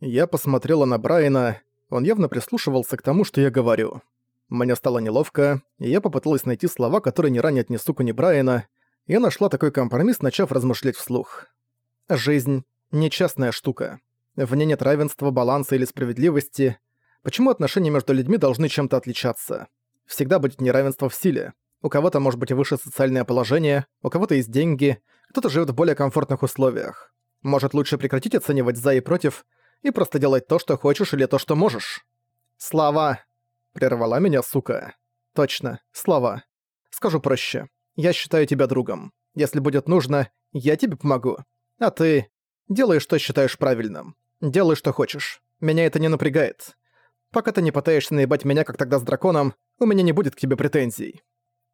Я посмотрела на Брайана, он явно прислушивался к тому, что я говорю. Мне стало неловко, и я попыталась найти слова, которые не ранят ни суку, ни Брайана. Я нашла такой компромисс, начав размышлять вслух. Жизнь — нечестная штука. В ней нет равенства, баланса или справедливости. Почему отношения между людьми должны чем-то отличаться? Всегда будет неравенство в силе. У кого-то может быть выше социальное положение, у кого-то есть деньги, кто-то живет в более комфортных условиях. Может, лучше прекратить оценивать «за» и «против» и просто делать то, что хочешь или то, что можешь? Слова. Прервала меня сука. Точно, слова. Скажу проще. Я считаю тебя другом. Если будет нужно, я тебе помогу. А ты... Делай, что считаешь правильным. Делай, что хочешь. Меня это не напрягает. Пока ты не пытаешься наебать меня, как тогда с драконом, у меня не будет к тебе претензий».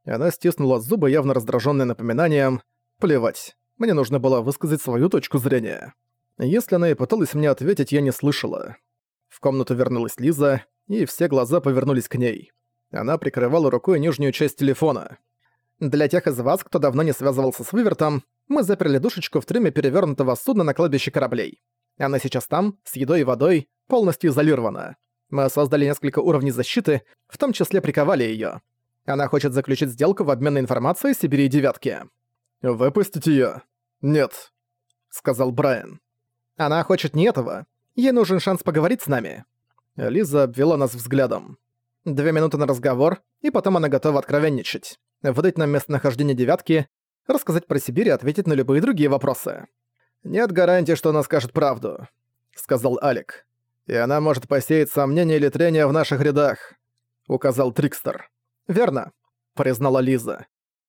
Она стиснула зубы, явно раздражённая напоминанием. «Плевать. Мне нужно было высказать свою точку зрения». Если она и пыталась мне ответить, я не слышала. В комнату вернулась Лиза, и все глаза повернулись к ней. Она прикрывала рукой нижнюю часть телефона. Для тех из вас, кто давно не связывался с Вывертом, мы заперли душечку в трюме перевернутого судна на кладбище кораблей. Она сейчас там, с едой и водой, полностью изолирована. Мы создали несколько уровней защиты, в том числе приковали её. Она хочет заключить сделку в обмен на информацией Сибири и Девятки. «Выпустить её?» «Нет», — сказал Брайан. «Она хочет не этого. Ей нужен шанс поговорить с нами». Лиза обвела нас взглядом. Две минуты на разговор, и потом она готова откровенничать. Выдать нам местонахождение девятки, рассказать про Сибирь и ответить на любые другие вопросы. «Нет гарантии, что она скажет правду», — сказал Алик. «И она может посеять сомнения или трения в наших рядах», — указал Трикстер. «Верно», — признала Лиза.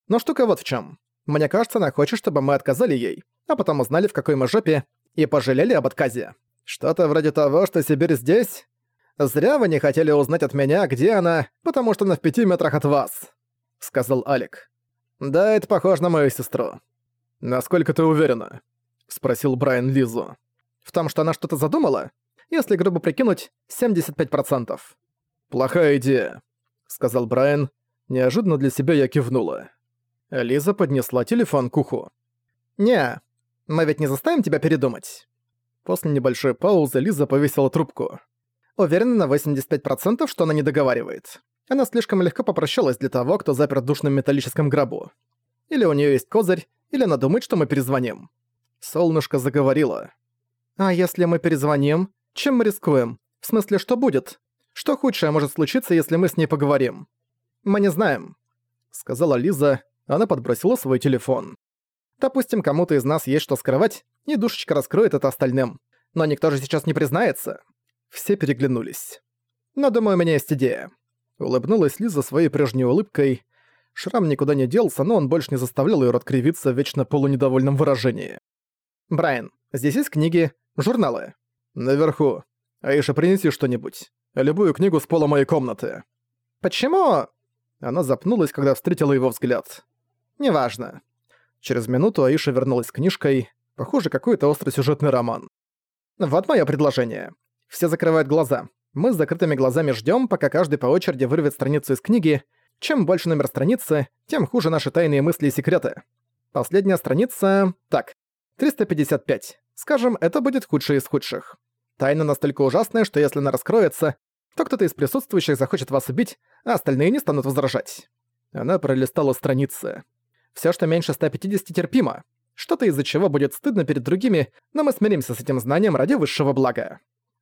«Но штука вот в чем. Мне кажется, она хочет, чтобы мы отказали ей, а потом узнали, в какой мы жопе, и пожалели об отказе. Что-то вроде того, что Сибирь здесь? Зря вы не хотели узнать от меня, где она, потому что она в пяти метрах от вас», — сказал Алик. «Да, это похоже на мою сестру». «Насколько ты уверена?» — спросил Брайан Лизу. «В том, что она что-то задумала? Если грубо прикинуть, 75%. «Плохая идея», — сказал Брайан. Неожиданно для себя я кивнула. Лиза поднесла телефон к уху. «Не, мы ведь не заставим тебя передумать». После небольшой паузы Лиза повесила трубку. Уверена на 85%, что она не договаривает. Она слишком легко попрощалась для того, кто запер в душном металлическом гробу. Или у нее есть козырь, или она думает, что мы перезвоним. Солнышко заговорило. «А если мы перезвоним? Чем мы рискуем? В смысле, что будет? Что худшее может случиться, если мы с ней поговорим? Мы не знаем», — сказала Лиза. Она подбросила свой телефон. «Допустим, кому-то из нас есть что скрывать, и душечка раскроет это остальным. Но никто же сейчас не признается». Все переглянулись. «Но думаю, у меня есть идея». Улыбнулась Лиза своей прежней улыбкой. Шрам никуда не делся, но он больше не заставлял её рот кривиться в вечно полунедовольном выражении. «Брайан, здесь есть книги, журналы?» «Наверху. Аиша, принеси что-нибудь. Любую книгу с пола моей комнаты». «Почему?» Она запнулась, когда встретила его взгляд. «Неважно». Через минуту Аиша вернулась с книжкой. Похоже, какой-то остросюжетный роман. «Вот моё предложение. Все закрывают глаза. Мы с закрытыми глазами ждём, пока каждый по очереди вырвет страницу из книги. Чем больше номер страницы, тем хуже наши тайные мысли и секреты. Последняя страница... Так, 355. Скажем, это будет худшее из худших. Тайна настолько ужасная, что если она раскроется, то кто-то из присутствующих захочет вас убить, а остальные не станут возражать. Она пролистала страницы. Всё, что меньше 150, терпимо. Что-то из-за чего будет стыдно перед другими, но мы смиримся с этим знанием ради высшего блага.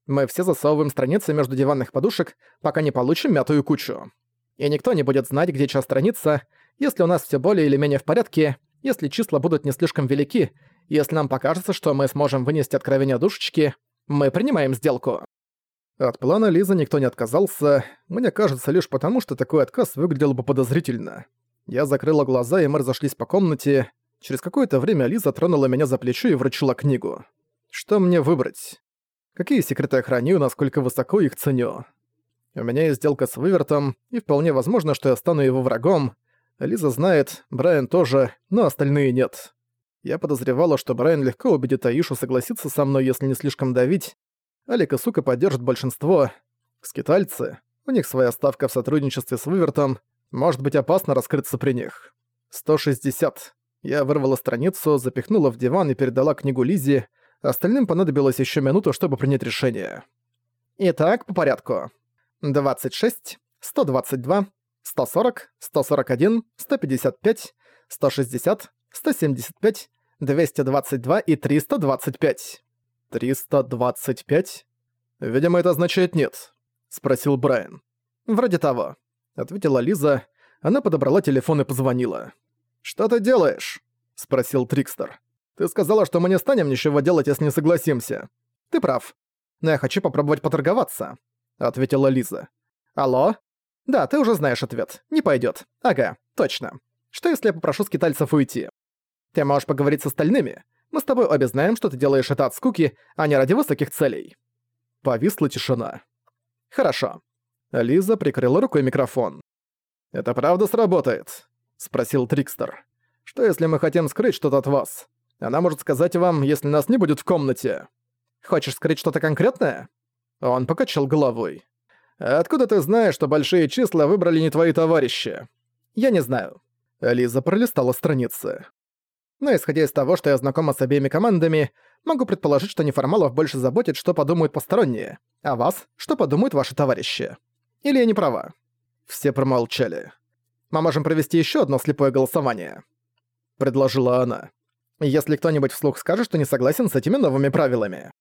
Мы все засовываем страницы между диванных подушек, пока не получим мятую кучу. И никто не будет знать, где чья страница, если у нас всё более или менее в порядке, если числа будут не слишком велики, если нам покажется, что мы сможем вынести откровение душечки, мы принимаем сделку. От плана Лизы никто не отказался, мне кажется, лишь потому, что такой отказ выглядел бы подозрительно. Я закрыла глаза, и мы разошлись по комнате. Через какое-то время Лиза тронула меня за плечо и вручила книгу. Что мне выбрать? Какие секреты я храню, насколько высоко их ценю? У меня есть сделка с Вывертом, и вполне возможно, что я стану его врагом. Лиза знает, Брайан тоже, но остальные нет. Я подозревала, что Брайан легко убедит Аишу согласиться со мной, если не слишком давить. Алик и Сука поддержат большинство. Скитальцы. У них своя ставка в сотрудничестве с Вывертом. Может быть опасно раскрыться при них. 160. Я вырвала страницу, запихнула в диван и передала книгу Лизе. Остальным понадобилось еще минуту, чтобы принять решение. Итак, по порядку. 26, 122, 140, 141, 155, 160, 175, 222 и 325. 325? Видимо, это означает нет, спросил Брайан. Вроде того, ответила Лиза. Она подобрала телефон и позвонила. Что ты делаешь? спросил Трикстер. Ты сказала, что мы не станем ничего делать, если не согласимся. Ты прав. Но я хочу попробовать поторговаться, ответила Лиза. Алло? Да, ты уже знаешь ответ. Не пойдет. Ага, точно. Что если я попрошу скитальцев уйти? Ты можешь поговорить с остальными. Мы с тобой обе знаем, что ты делаешь это от скуки, а не ради высоких целей. Повисла тишина. Хорошо. Лиза прикрыла рукой микрофон. «Это правда сработает?» — спросил Трикстер. «Что если мы хотим скрыть что-то от вас? Она может сказать вам, если нас не будет в комнате. Хочешь скрыть что-то конкретное?» Он покачал головой. «Откуда ты знаешь, что большие числа выбрали не твои товарищи?» «Я не знаю». Лиза пролистала страницы. Но исходя из того, что я знакома с обеими командами, могу предположить, что неформалов больше заботит, что подумают посторонние, а вас, что подумают ваши товарищи. Или я не права?» Все промолчали. «Мы можем провести еще одно слепое голосование», — предложила она. «Если кто-нибудь вслух скажет, что не согласен с этими новыми правилами».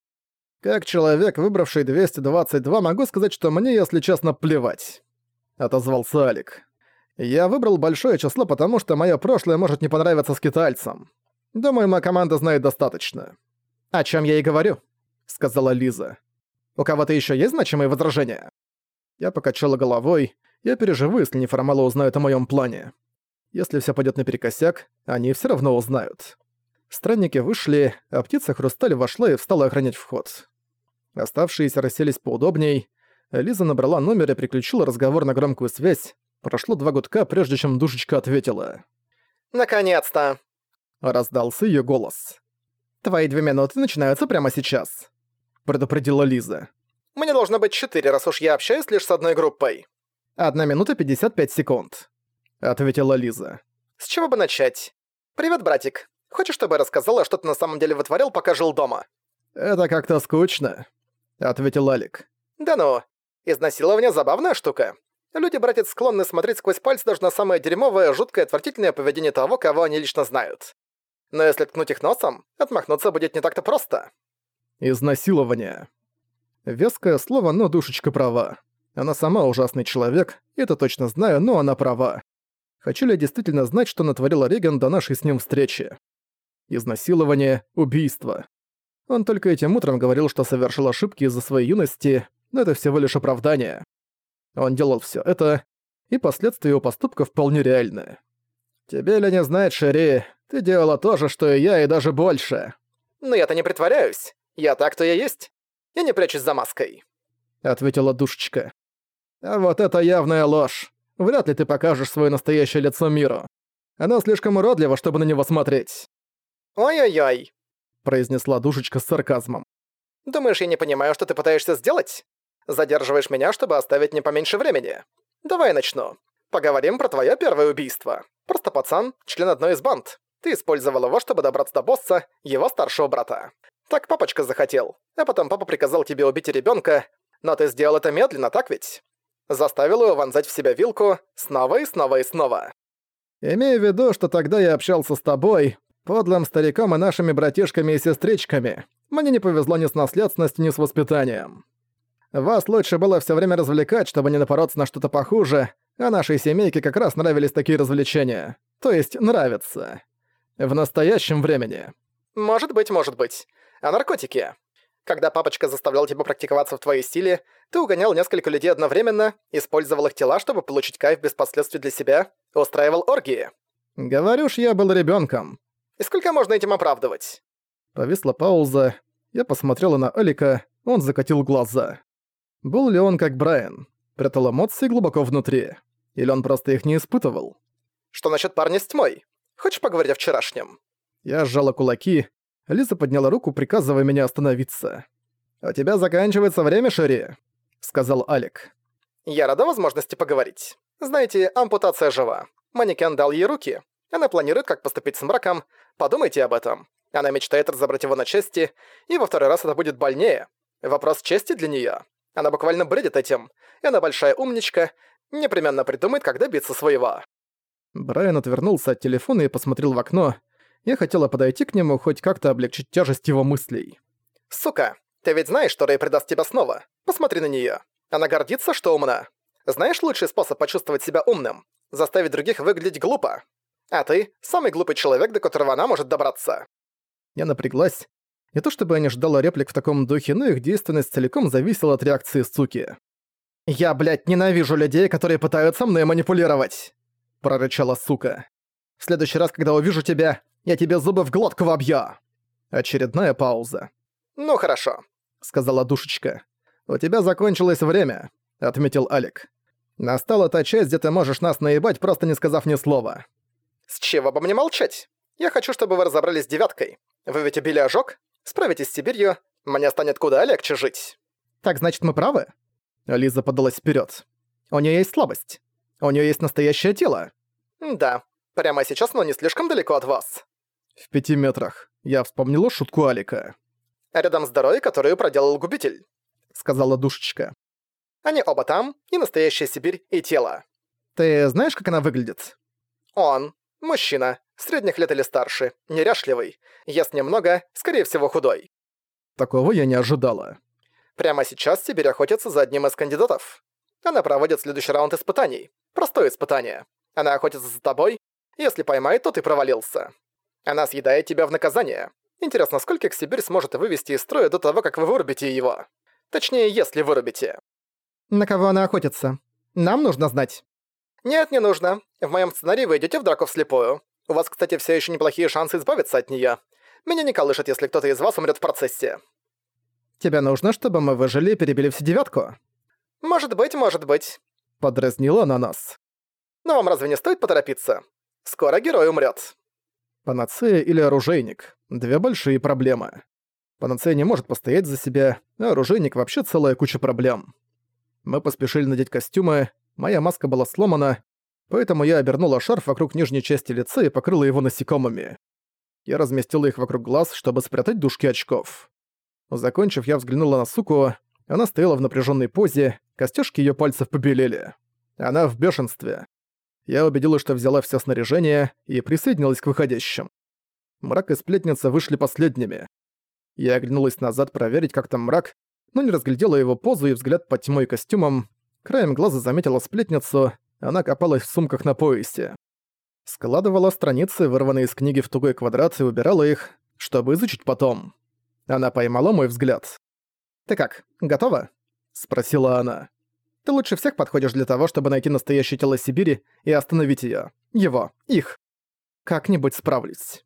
«Как человек, выбравший 222, могу сказать, что мне, если честно, плевать», — отозвался Алик. «Я выбрал большое число, потому что мое прошлое может не понравиться скитальцам. Думаю, моя команда знает достаточно». «О чем я и говорю», — сказала Лиза. «У кого-то еще есть значимые возражения?» Я покачала головой. Я переживу, если неформалы узнают о моем плане. Если все пойдет наперекосяк, они все равно узнают. Странники вышли, а птица Хрусталь вошла и встала охранять вход. Оставшиеся расселись поудобней. Лиза набрала номер и приключила разговор на громкую связь. Прошло два гудка, прежде чем душечка ответила. «Наконец-то!» — раздался ее голос. «Твои две минуты начинаются прямо сейчас», — предупредила Лиза. Мне должно быть четыре, раз уж я общаюсь лишь с одной группой». «Одна минута пятьдесят пять секунд», — ответила Лиза. «С чего бы начать? Привет, братик. Хочешь, чтобы я рассказала, что ты на самом деле вытворял, пока жил дома?» «Это как-то скучно», — ответил Алик. «Да ну, изнасилование — забавная штука. Люди, братец, склонны смотреть сквозь пальцы даже на самое дерьмовое, жуткое, отвратительное поведение того, кого они лично знают. Но если ткнуть их носом, отмахнуться будет не так-то просто». «Изнасилование», Веское слово, но душечка права. Она сама ужасный человек, это точно знаю, но она права. Хочу ли я действительно знать, что натворила Реган до нашей с ним встречи? Изнасилование, убийство. Он только этим утром говорил, что совершил ошибки из-за своей юности, но это всего лишь оправдание. Он делал все это, и последствия его поступков вполне реальны. «Тебе ли не знать, Шерри, ты делала то же, что и я, и даже больше». «Но я-то не притворяюсь. Я так-то я есть. Я не прячусь за маской», — ответила душечка. «А вот это явная ложь. Вряд ли ты покажешь свое настоящее лицо миру. Оно слишком уродливо, чтобы на него смотреть». «Ой-ой-ой», — произнесла душечка с сарказмом. «Думаешь, я не понимаю, что ты пытаешься сделать? Задерживаешь меня, чтобы оставить мне поменьше времени. Давай начну. Поговорим про твое первое убийство. Просто пацан, член одной из банд. Ты использовал его, чтобы добраться до босса, его старшего брата. Так папочка захотел, а потом папа приказал тебе убить ребенка, но ты сделал это медленно, так ведь? Заставил его вонзать в себя вилку снова и снова и снова. Имея в виду, что тогда я общался с тобой, подлым стариком и нашими братишками и сестричками. Мне не повезло ни с наследственностью, ни с воспитанием. Вас лучше было все время развлекать, чтобы не напороться на что-то похуже, а нашей семейке как раз нравились такие развлечения. То есть нравятся. В настоящем времени. Может быть, может быть. А наркотики? Когда папочка заставлял тебя практиковаться в твоей стиле, ты угонял несколько людей одновременно, использовал их тела, чтобы получить кайф без последствий для себя, устраивал оргии. Говорю ж, я был ребенком. И сколько можно этим оправдывать? Повисла пауза. Я посмотрела на Алика, он закатил глаза. Был ли он как Брайан? Прятал эмоции глубоко внутри. Или он просто их не испытывал? Что насчет парня с тьмой? Хочешь поговорить о вчерашнем? Я сжала кулаки, Лиза подняла руку, приказывая меня остановиться. «У тебя заканчивается время, Шири», — сказал Алик. «Я рада возможности поговорить. Знаете, ампутация жива. Манекен дал ей руки. Она планирует, как поступить с мраком. Подумайте об этом. Она мечтает разобрать его на части, и во второй раз это будет больнее. Вопрос чести для неё. Она буквально бредит этим, и она большая умничка, непременно придумает, как добиться своего. Брайан отвернулся от телефона и посмотрел в окно. Я хотела подойти к нему, хоть как-то облегчить тяжесть его мыслей. «Сука, ты ведь знаешь, что Рэй предаст тебя снова? Посмотри на неё. Она гордится, что умна. Знаешь лучший способ почувствовать себя умным? Заставить других выглядеть глупо. А ты — самый глупый человек, до которого она может добраться». Я напряглась. Не то чтобы я не ждала реплик в таком духе, но их действенность целиком зависела от реакции суки. «Я, блядь, ненавижу людей, которые пытаются мной манипулировать!» — прорычала сука. «В следующий раз, когда увижу тебя, я тебе зубы в глотку вобью!» Очередная пауза. «Ну хорошо», — сказала душечка. «У тебя закончилось время», — отметил Алик. «Настала та часть, где ты можешь нас наебать, просто не сказав ни слова». «С чего бы мне молчать? Я хочу, чтобы вы разобрались с девяткой. Вы ведь убили ожог? Справитесь с Сибирью, мне станет куда легче жить». «Так значит, мы правы?» Лиза подалась вперед. «У нее есть слабость. У нее есть настоящее тело». «Да, прямо сейчас, но не слишком далеко от вас». «В пяти метрах. Я вспомнила шутку Алика». «Рядом с дорогой, которую проделал губитель», — сказала душечка. «Они оба там, и настоящая Сибирь, и тело». «Ты знаешь, как она выглядит?» «Он. Мужчина. Средних лет или старше. Неряшливый. Ест немного, скорее всего, худой». Такого я не ожидала. Прямо сейчас Сибирь охотится за одним из кандидатов. Она проводит следующий раунд испытаний. Простое испытание. Она охотится за тобой. Если поймает, то ты провалился. Она съедает тебя в наказание. Интересно, скольких Сибирь сможет вывести из строя до того, как вы вырубите его? Точнее, если вырубите. На кого она охотится? Нам нужно знать. Нет, не нужно. В моем сценарии вы идете в драку вслепую. У вас, кстати, все еще неплохие шансы избавиться от нее. Меня не колышет, если кто-то из вас умрет в процессе. Тебе нужно, чтобы мы выжили и перебили всю девятку? Может быть, может быть. Подразнила она нас. Но вам разве не стоит поторопиться? Скоро герой умрет. Панацея или оружейник – две большие проблемы. Панацея не может постоять за себя, а оружейник вообще целая куча проблем. Мы поспешили надеть костюмы, моя маска была сломана, поэтому я обернула шарф вокруг нижней части лица и покрыла его насекомыми. Я разместила их вокруг глаз, чтобы спрятать дужки очков. Закончив, я взглянула на суку. Она стояла в напряженной позе, костяшки ее пальцев побелели. Она в бешенстве. Я убедилась, что взяла все снаряжение и присоединилась к выходящим. Мрак и сплетница вышли последними. Я оглянулась назад проверить, как там мрак, но не разглядела его позу и взгляд под тьмой костюмом. Краем глаза заметила сплетницу, она копалась в сумках на поясе. Складывала страницы, вырванные из книги в тугой квадрат, и убирала их, чтобы изучить потом. Она поймала мой взгляд. «Ты как, готова?» — спросила она. «Ты лучше всех подходишь для того, чтобы найти настоящее тело Сибири и остановить её. Его. Их. Как-нибудь справлюсь».